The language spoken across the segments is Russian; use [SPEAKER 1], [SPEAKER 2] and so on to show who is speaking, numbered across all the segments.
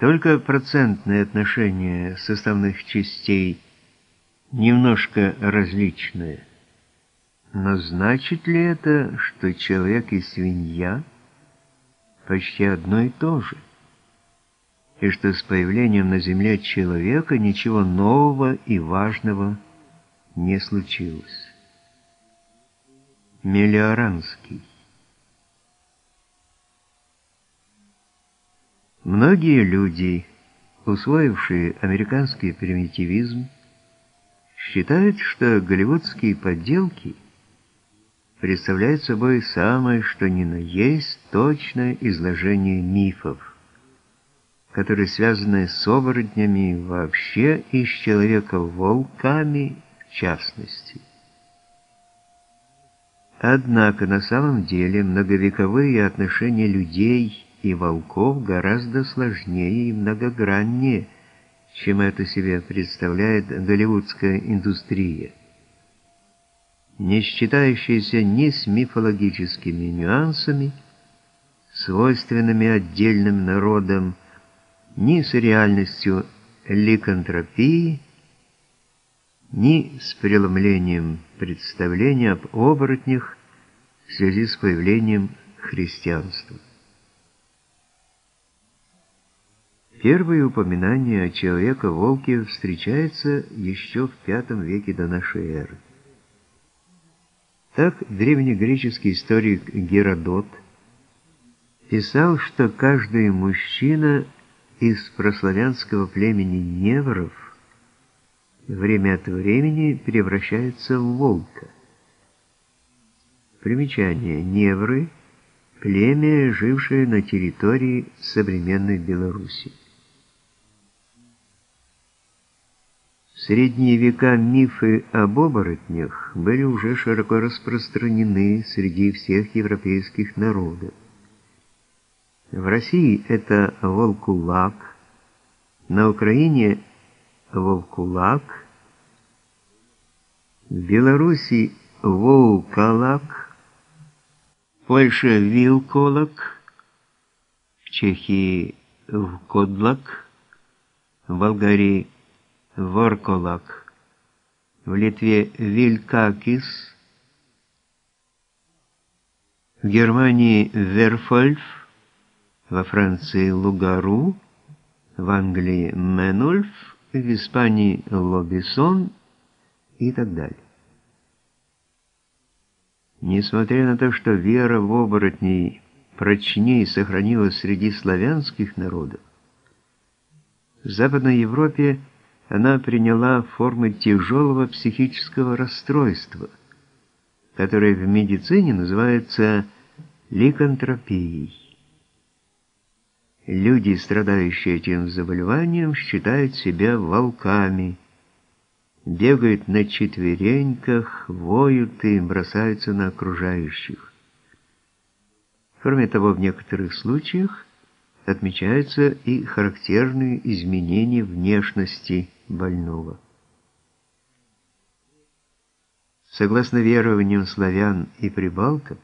[SPEAKER 1] Только процентное отношение составных частей немножко различное. Но значит ли это, что человек и свинья почти одно и то же? И что с появлением на Земле человека ничего нового и важного не случилось? Мелиоранский Многие люди, усвоившие американский примитивизм, считают, что голливудские подделки представляют собой самое что ни на есть точное изложение мифов, которые связаны с оборотнями вообще и с человека-волками в частности. Однако на самом деле многовековые отношения людей и волков гораздо сложнее и многограннее, чем это себе представляет голливудская индустрия, не считающаяся ни с мифологическими нюансами, свойственными отдельным народам, ни с реальностью ликантропии, ни с преломлением представления об оборотнях в связи с появлением христианства. Первые упоминания о человека-волке встречаются еще в V веке до нашей эры. Так древнегреческий историк Геродот писал, что каждый мужчина из прославянского племени невров время от времени превращается в волка. Примечание. Невры – племя, жившее на территории современной Белоруссии. Средние века мифы об оборотнях были уже широко распространены среди всех европейских народов. В России это волкулак, на Украине волкулак, в Беларуси волкалак, в Польше вилколак, в Чехии вкодлак, в Болгарии Ворколак, в Литве Вилькакис, в Германии Верфольф, во Франции Лугару, в Англии Менульф, в Испании Лобисон. И так далее. Несмотря на то, что вера в оборотней прочнее сохранилась среди славянских народов, в Западной Европе она приняла формы тяжелого психического расстройства, которое в медицине называется ликантропией. Люди, страдающие этим заболеванием, считают себя волками, бегают на четвереньках, воют и бросаются на окружающих. Кроме того, в некоторых случаях отмечаются и характерные изменения внешности больного. Согласно верованиям славян и прибалков,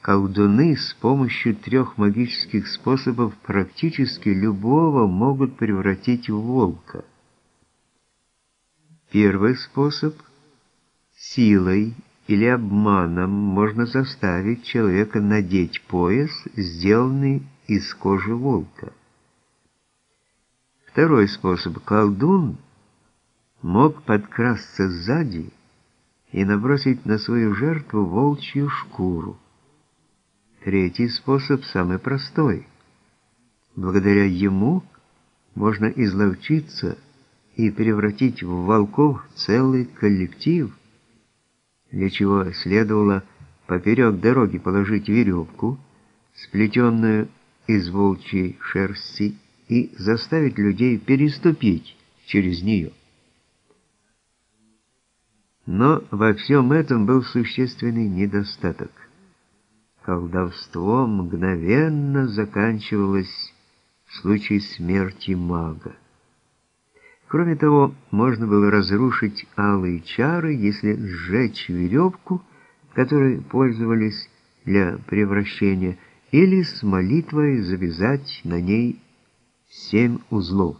[SPEAKER 1] колдуны с помощью трех магических способов практически любого могут превратить в волка. Первый способ – силой или обманом можно заставить человека надеть пояс, сделанный из кожи волка. Второй способ. Колдун мог подкрасться сзади и набросить на свою жертву волчью шкуру. Третий способ самый простой. Благодаря ему можно изловчиться и превратить в волков целый коллектив, для чего следовало поперек дороги положить веревку, сплетенную из волчьей шерсти, и заставить людей переступить через нее. Но во всем этом был существенный недостаток. Колдовство мгновенно заканчивалось в случае смерти мага. Кроме того, можно было разрушить алые чары, если сжечь веревку, которой пользовались для превращения, или с молитвой завязать на ней семь узлов.